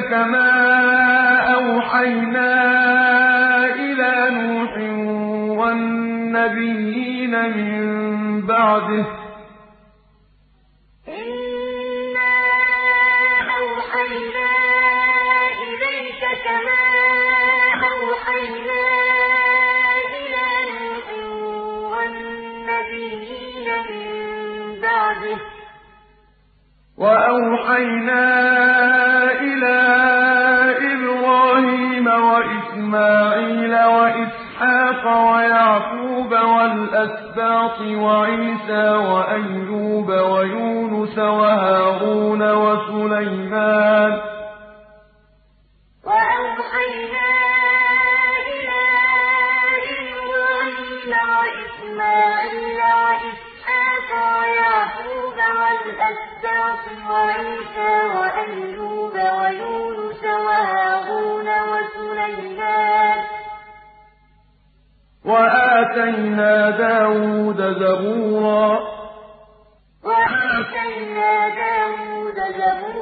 كما أوحينا إلى نوح والنبيين من بعده إنا أوحينا إليك كما أوحينا إلى نوح والنبيين من بعده وأوحينا وإسماعيل وإسحاق ويعقوب والأسباط وعيسى وأيوب ويونس وهارون وسليمان. وأوحينا إلى إبراهيم وإسماعيل وإسحاق ويعقوب والأسباط وعيسى وأيوب ويونس وآتينا داود زبورا. وآتينا داود زبورا.